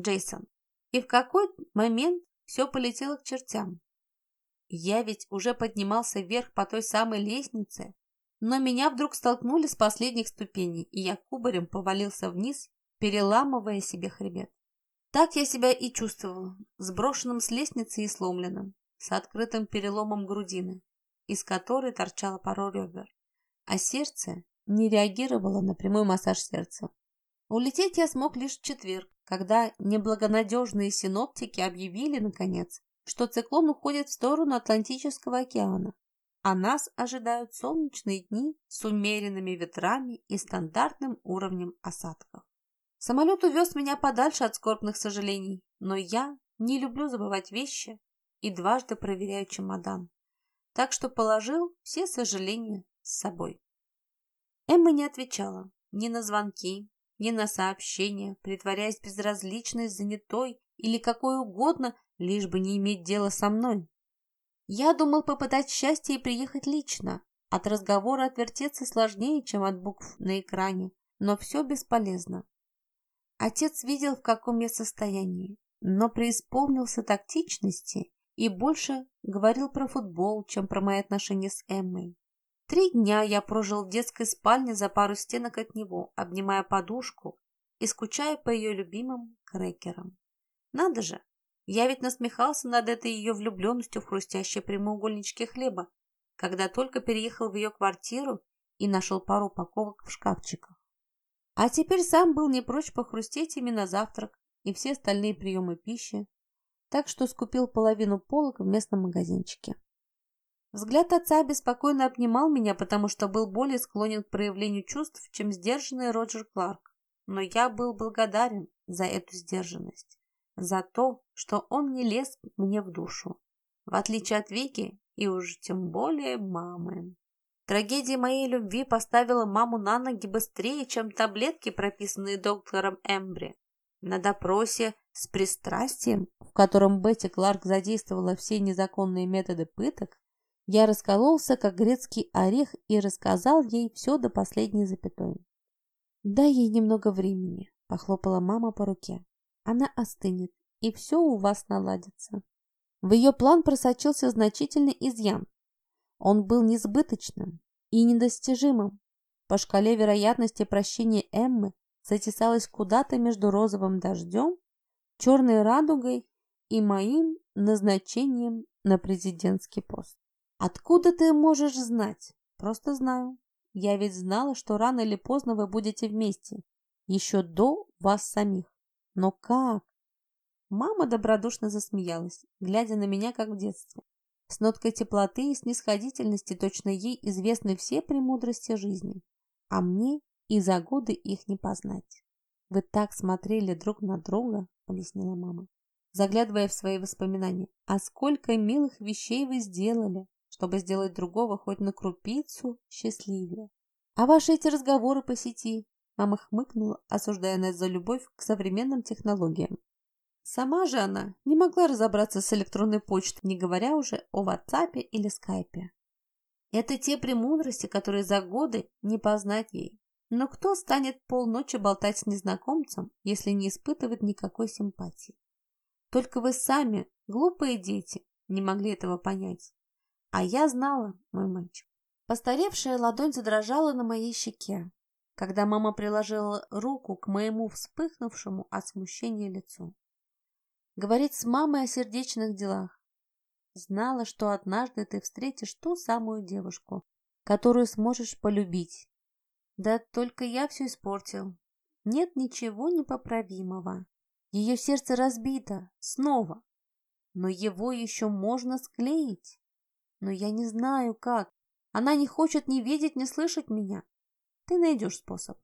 Джейсон. И в какой момент все полетело к чертям. Я ведь уже поднимался вверх по той самой лестнице, но меня вдруг столкнули с последних ступеней, и я кубарем повалился вниз, переламывая себе хребет. Так я себя и чувствовал, сброшенным с лестницы и сломленным, с открытым переломом грудины, из которой торчало пару ребер, а сердце не реагировало на прямой массаж сердца. Улететь я смог лишь в четверг, когда неблагонадежные синоптики объявили, наконец, что циклон уходит в сторону Атлантического океана, а нас ожидают солнечные дни с умеренными ветрами и стандартным уровнем осадков. Самолет увез меня подальше от скорбных сожалений, но я не люблю забывать вещи и дважды проверяю чемодан, так что положил все сожаления с собой. Эмма не отвечала ни на звонки, ни на сообщения, притворяясь безразличной, занятой или какой угодно, лишь бы не иметь дела со мной. Я думал попытать счастье и приехать лично. От разговора отвертеться сложнее, чем от букв на экране, но все бесполезно. Отец видел, в каком я состоянии, но преисполнился тактичности и больше говорил про футбол, чем про мои отношения с Эммой. Три дня я прожил в детской спальне за пару стенок от него, обнимая подушку и скучая по ее любимым крекерам. Надо же, я ведь насмехался над этой ее влюбленностью в хрустящие прямоугольнички хлеба, когда только переехал в ее квартиру и нашел пару упаковок в шкафчиках. А теперь сам был не прочь похрустеть ими на завтрак и все остальные приемы пищи, так что скупил половину полок в местном магазинчике. Взгляд отца беспокойно обнимал меня, потому что был более склонен к проявлению чувств, чем сдержанный Роджер Кларк. Но я был благодарен за эту сдержанность, за то, что он не лез мне в душу, в отличие от Вики и уж тем более мамы. Трагедия моей любви поставила маму на ноги быстрее, чем таблетки, прописанные доктором Эмбри. На допросе с пристрастием, в котором Бетти Кларк задействовала все незаконные методы пыток, я раскололся, как грецкий орех, и рассказал ей все до последней запятой. «Дай ей немного времени», — похлопала мама по руке. «Она остынет, и все у вас наладится». В ее план просочился значительный изъян. Он был несбыточным и недостижимым. По шкале вероятности прощения Эммы затесалась куда-то между розовым дождем, черной радугой и моим назначением на президентский пост. Откуда ты можешь знать? Просто знаю. Я ведь знала, что рано или поздно вы будете вместе. Еще до вас самих. Но как? Мама добродушно засмеялась, глядя на меня, как в детстве. С ноткой теплоты и снисходительности точно ей известны все премудрости жизни. А мне и за годы их не познать. Вы так смотрели друг на друга, объяснила мама, заглядывая в свои воспоминания. А сколько милых вещей вы сделали, чтобы сделать другого хоть на крупицу счастливее. А ваши эти разговоры по сети? Мама хмыкнула, осуждая нас за любовь к современным технологиям. Сама же она не могла разобраться с электронной почтой, не говоря уже о WhatsApp или Skype. Это те премудрости, которые за годы не познать ей. Но кто станет полночи болтать с незнакомцем, если не испытывает никакой симпатии? Только вы сами, глупые дети, не могли этого понять. А я знала, мой мальчик. Постаревшая ладонь задрожала на моей щеке, когда мама приложила руку к моему вспыхнувшему от смущения лицу. Говорить с мамой о сердечных делах. Знала, что однажды ты встретишь ту самую девушку, которую сможешь полюбить. Да только я все испортил. Нет ничего непоправимого. Ее сердце разбито. Снова. Но его еще можно склеить. Но я не знаю, как. Она не хочет ни видеть, ни слышать меня. Ты найдешь способ.